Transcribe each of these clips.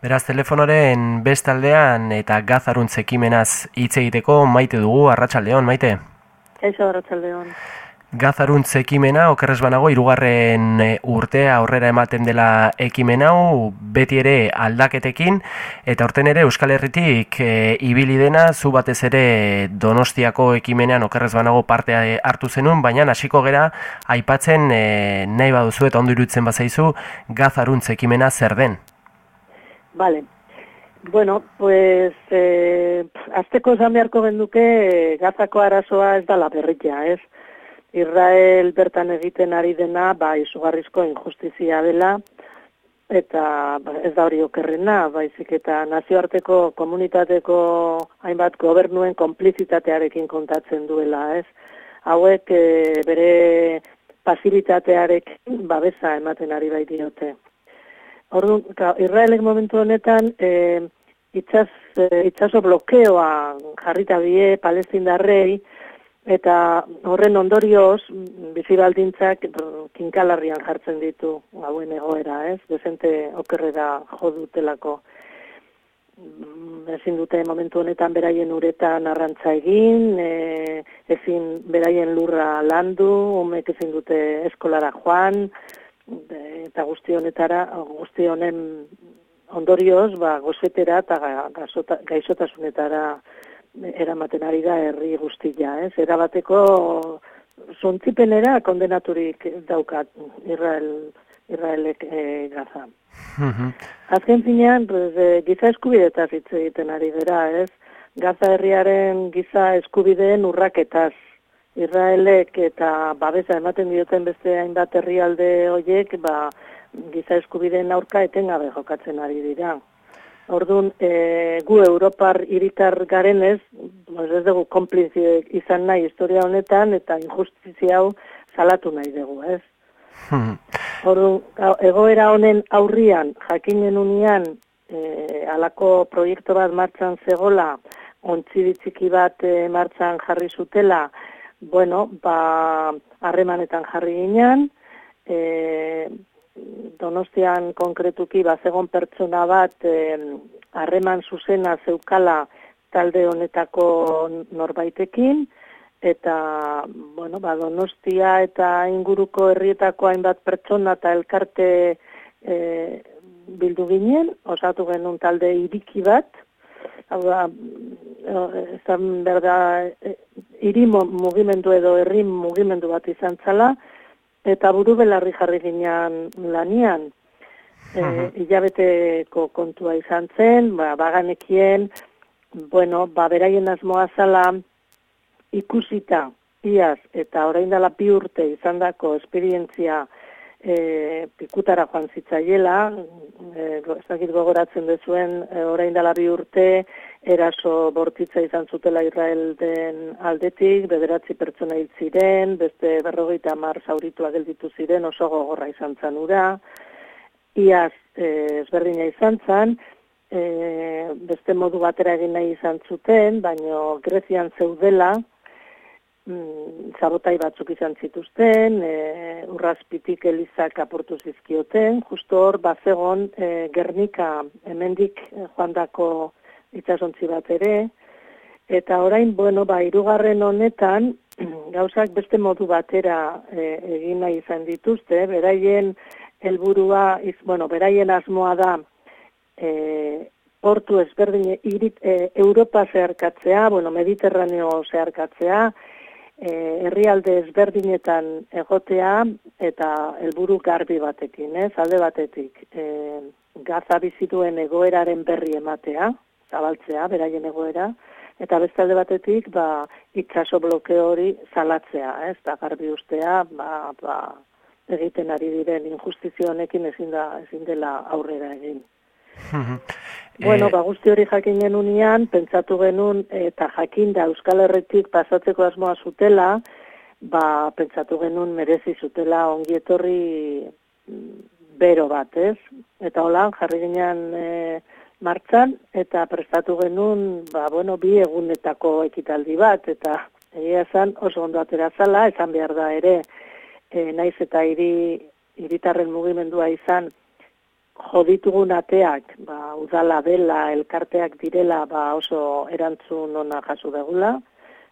Beraz, telefonoren bestaldean eta gazaruntz ekimenaz hitz egiteko maite dugu, arratsaldeon maite? Eixo, arratsaldeon. Gazaruntz ekimena, okerrez banago, irugarren e, urtea aurrera ematen dela ekimen hau, beti ere aldaketekin, eta orten ere Euskal Herritik e, ibili dena, zu batez ere donostiako ekimenean okerrez banago parte hartu zenun, baina hasiko gera aipatzen e, nahi baduzu eta ondo irutzen bazaizu, gazaruntz ekimena zer den? Vale. Bueno, pues, eh, azteko esan beharko genduke, gazako arazoa ez da la berritia, ez? Israel bertan egiten ari dena, ba, izugarrizko injustizia dela, eta ba, ez da hori okerrena, baizik eta nazioarteko komunitateko hainbat gobernuen konplizitatearekin kontatzen duela, ez? Hauek e, bere pasilitatearekin babesa ematen ari bai diote. Orduan, Israelek momentu honetan, e, itxas, e, itxaso blokeoa jarrita die palestindarrei, eta horren ondorioz bizi baldintzak kinkalarrian jartzen ditu hauen egoera, ez? Bezente okerrera jo dutelako. Ezin dute momentu honetan beraien uretan arrantza egin, e, ezin beraien lurra landu, umek ezin dute eskolara joan, eta guzti honetara, guzti honen ondorioz, ba, gozetera eta gaizotasunetara eramaten ari da herri guztia, ez? Erabateko zontzipenera kondenaturik daukat Israel, Israelek e, gaza. Azken zinean, pues, e, giza eskubidetaz hitz egiten ari dira, ez? Gaza herriaren giza eskubideen urraketaz. Israelek eta babesa ematen dioten beste hainbat herrialde horiek, ba, giza eskubideen aurka etengabe jokatzen ari dira. Orduan, e, gu Europar iritar garen ez, ez dugu konplizi izan nahi historia honetan, eta injustizia hau salatu nahi dugu, ez? Hmm. Orduan, egoera honen aurrian, jakinen unian, e, alako proiektu bat martxan zegola, ontzibitziki bat e, martxan jarri zutela, bueno, ba, harremanetan jarri ginean, e, Donostian konkretuki bazegon pertsona bat harreman zuzena zeukala talde honetako norbaitekin eta bueno, ba, Donostia eta inguruko herrietako hainbat pertsona eta elkarte e, bildu ginen, osatu genuen talde iriki bat, hau da, ezan berda, e, iri mugimendu edo herri mugimendu bat izan zala, eta buru belarri jarri ginean lanian. E, hilabeteko kontua izan zen, ba, baganekien, bueno, ba, beraien asmoa zala ikusita, iaz, eta orain dela bi urte izan dako esperientzia e, pikutara joan zitzaiela, e, ez gogoratzen dezuen, e, orain dela bi urte, eraso bortitza izan zutela Israel den aldetik, bederatzi pertsona hil ziren, beste berrogeita mar zauritua gelditu ziren, oso gogorra izan zanura, iaz e, ezberdina izan zan, e, beste modu batera egin nahi izan zuten, baino Grezian zeudela, mm, zabotai batzuk izan zituzten, e, urrazpitik elizak aportu zizkioten, justo hor, bazegon, e, Gernika, hemendik joandako itsasontzi bat ere. Eta orain bueno ba hirugarren honetan gauzak beste modu batera e, egin nahi izan dituzte. Beraien helburua iz bueno beraien asmoa da e, portu ezberdin irit, e, Europa zeharkatzea bueno Mediterraneo zeharkatzea e, herrialde ezberdinetan egotea eta helburu garbi batekin ez alde batetik e, gaza bizituen egoeraren berri ematea, zabaltzea, beraien egoera, eta bestalde batetik, ba, itxaso bloke hori zalatzea, ez, da garbi ustea, ba, ba, egiten ari diren injustizio honekin ezin, da, ezin dela aurrera egin. Bueno, eh, ba, guzti hori jakin genunian, pentsatu genuen, eta jakin da Euskal Herretik pasatzeko asmoa zutela, ba, pentsatu genuen merezi zutela ongi etorri mm, bero bat, ez? Eta hola, jarri ginean, e, martzan eta prestatu genuen ba, bueno, bi egunetako ekitaldi bat eta egia esan oso ondo atera zala, esan behar da ere e, naiz eta hiri hiritarren mugimendua izan joditugun ateak, ba, udala dela, elkarteak direla, ba, oso erantzun ona jaso degula,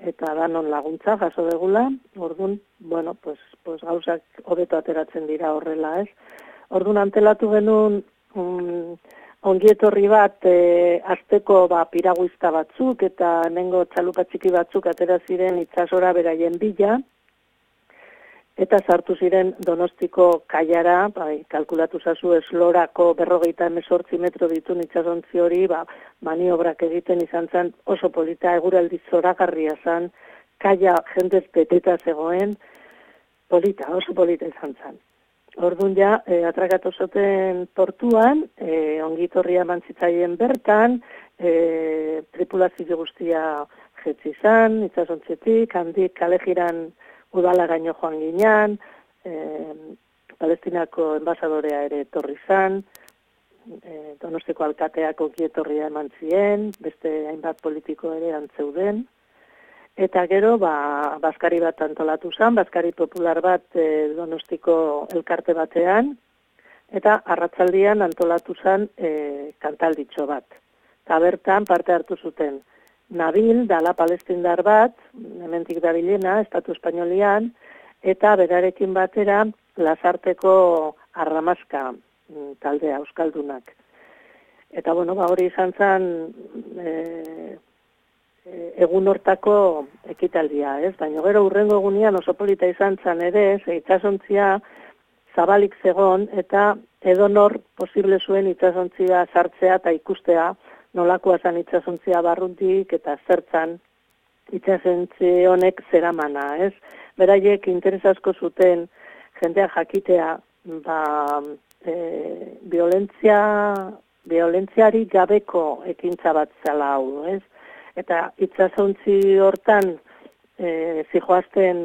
eta danon laguntza jaso degula, orduan, bueno, pues, pues gauzak hobeto ateratzen dira horrela, ez? Orduan antelatu genuen um, ongietorri bat e, azteko ba, piraguizta batzuk eta nengo txalupa txiki batzuk atera ziren itsasora beraien bila, eta sartu ziren donostiko kaiara, bai, kalkulatu zazu eslorako berrogeita emesortzi metro ditu nitsasontzi hori, ba, maniobrak egiten izan zen oso polita, eguraldi zoragarria zen, kaia jendez peteta zegoen, polita, oso polita izan zen. Orduan ja, e, atrakatu zoten portuan, e, ongitorria mantzitzaien bertan, e, tripulazio guztia jetzi izan, itxasontzetik, handik kalejiran udala gaino joan ginean, e, palestinako enbasadorea ere torri zan, e, donosteko alkateako kietorria eman zien, beste hainbat politiko ere antzeuden, eta gero, ba, Baskari bat antolatu zan, Baskari popular bat e, donostiko elkarte batean, eta arratzaldian antolatu zan e, kantalditxo bat. Eta bertan parte hartu zuten, Nabil, dala palestindar bat, hementik dabilena, Estatu Espainolian, eta berarekin batera, lasarteko arramazka mm, taldea, euskaldunak. Eta, bueno, ba, hori izan zen e, e, egun hortako ekitaldia, ez? Baina gero urrengo egunean oso polita izan zen ere, ze itxasontzia zabalik zegon, eta edonor posible zuen itxasontzia sartzea eta ikustea, nolakoa zan itxasontzia barruntik eta zertzan itxasontzi honek zeramana, ez? Beraiek interes asko zuten jendea jakitea ba, e, violentzia, violentziari gabeko ekintza bat zela hau, ez? Eta itxasontzi hortan e, zijoazten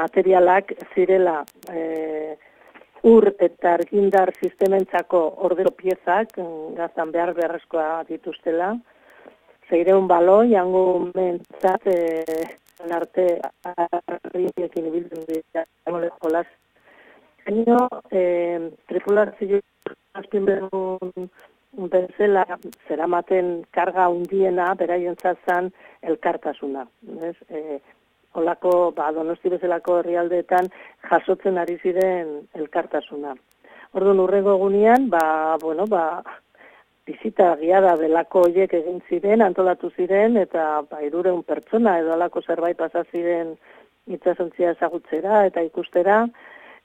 materialak zirela e, ur eta argindar sistementzako ordero piezak, mm, gaztan behar beharrezkoa dituztela, zeireun balo, jango mentzat, e, arte arriekin ibiltzen dira, jolaz. Gaino, e, tripulazio azpin behun bezala, zeramaten karga undiena, beraien zazan, elkartasuna. Ez? E, olako, ba, donosti bezalako herrialdeetan jasotzen ari ziren elkartasuna. Orduan urrengo egunean, ba, bueno, ba, bizita giada delako hoiek egin ziren, antolatu ziren, eta ba, irureun pertsona edo alako zerbait pasa ziren itzasontzia ezagutzera eta ikustera,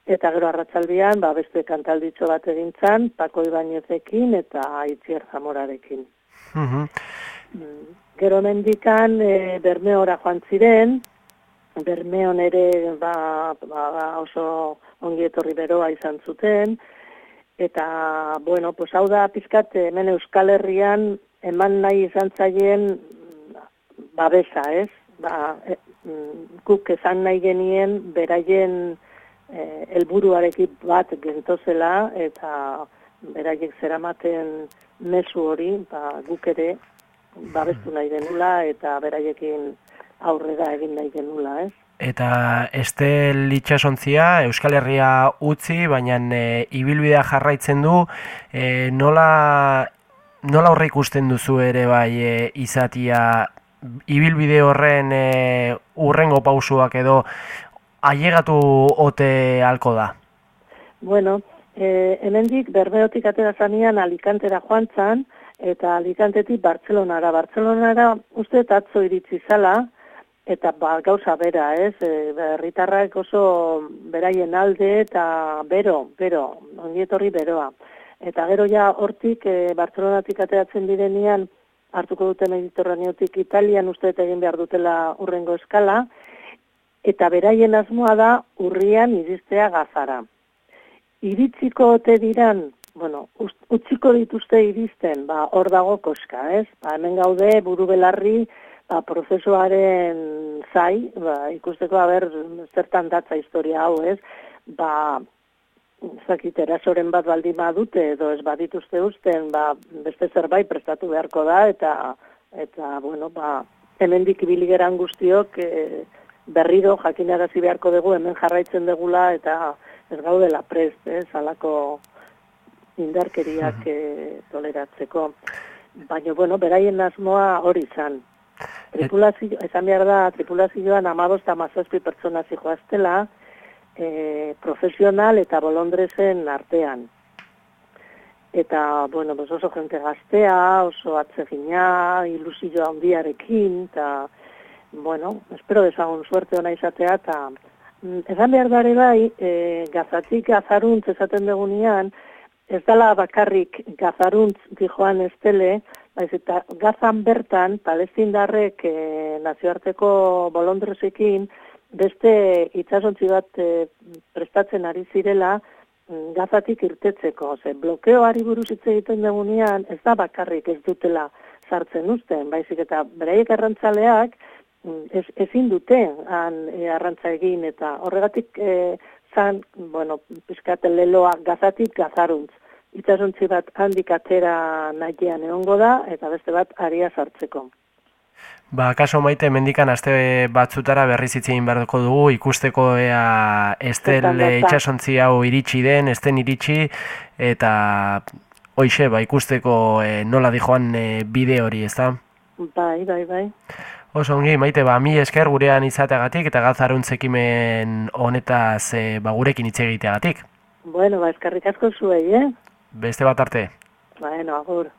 eta gero arratsaldian ba, beste kantalditxo bat egin zan, Pako Ibainezekin eta Aitzier Zamorarekin. Mm Gero mendikan e, Bermeora joan ziren, Bermeon ere ba, ba, ba, oso ongi etorri beroa izan zuten, eta, bueno, pues hau da pizkat hemen Euskal Herrian eman nahi izan zaien babesa, ez? Ba, e, mm, guk esan nahi genien beraien e, helburuarekin bat gentozela, eta beraiek zeramaten mezu hori, ba, guk ere babestu nahi denula, eta beraiekin aurrera egin nahi genula, ez? Eta este litxasontzia Euskal Herria utzi, baina e, ibilbidea jarraitzen du, e, nola, nola horre ikusten duzu ere bai e, izatia ibilbide horren e, urrengo pausuak edo ailegatu ote halko da? Bueno, e, hemendik bermeotik atera zanean Alicantera joan zan, eta Alicantetik Bartzelonara. Bartzelonara uste atzo iritsi zala, Eta ba, gauza bera, ez, e, herritarrak oso beraien alde eta bero, bero, ongietorri beroa. Eta gero ja hortik, e, Bartzelonatik ateatzen direnean, hartuko duten Mediterraneotik Italian uste egin behar dutela urrengo eskala, eta beraien asmoa da urrian iristea gazara. Iritziko ote diran, bueno, utziko dituzte iristen, ba, hor dago koska, ez? Ba, hemen gaude, buru belarri, ba, prozesuaren zai, ba, ikusteko haber zertan datza historia hau, ez? Ba, zakit, erasoren bat baldima dute, edo ez badituzte usten, ba, beste zerbait prestatu beharko da, eta, eta bueno, ba, hemen dikibili guztiok, e, berriro jakinarazi beharko dugu, hemen jarraitzen degula, eta ez gaudela prest, ez, alako indarkeriak e, toleratzeko. Baina, bueno, beraien asmoa hori izan. Tripulazio, esan behar da, tripulazioan amabosta mazazpi pertsona zijoaztela, e, profesional eta bolondrezen artean. Eta, bueno, pues oso jente gaztea, oso atzegina, ilusioa handiarekin, eta, bueno, espero desagun suerte hona izatea, eta mm, esan behar dare bai, e, gazatik gazaruntz esaten degunian, ez dala bakarrik gazaruntz dijoan estele, baiz eta gazan bertan, palestindarrek e, nazioarteko bolondresekin, beste itxasontzi bat e, prestatzen ari zirela, mm, gazatik irtetzeko. Ze, blokeoari buruz hitz egiten degunean, ez da bakarrik ez dutela sartzen uzten, baizik eta beraiek arrantzaleak, mm, ez, ezin dute han e, arrantza egin eta horregatik e, zan, bueno, pizkaten leloa gazatik gazaruntz. Itxasontzi bat handik atera nahian egongo da eta beste bat aria sartzeko. Ba, kaso maite, mendikan aste batzutara berriz hitzein beharko dugu, ikusteko ea estel itxasontzi hau iritsi den, esten iritsi, eta hoixe, ba, ikusteko e, nola dijoan e, bide hori, ez da? Bai, bai, bai. Oso ongi, maite, ba, mi esker gurean izateagatik eta gazaruntzekimen honetaz e, ba, gurekin hitz egiteagatik. Bueno, ba, eskarrik asko zuei, eh? Beste bat arte. Bueno, agur.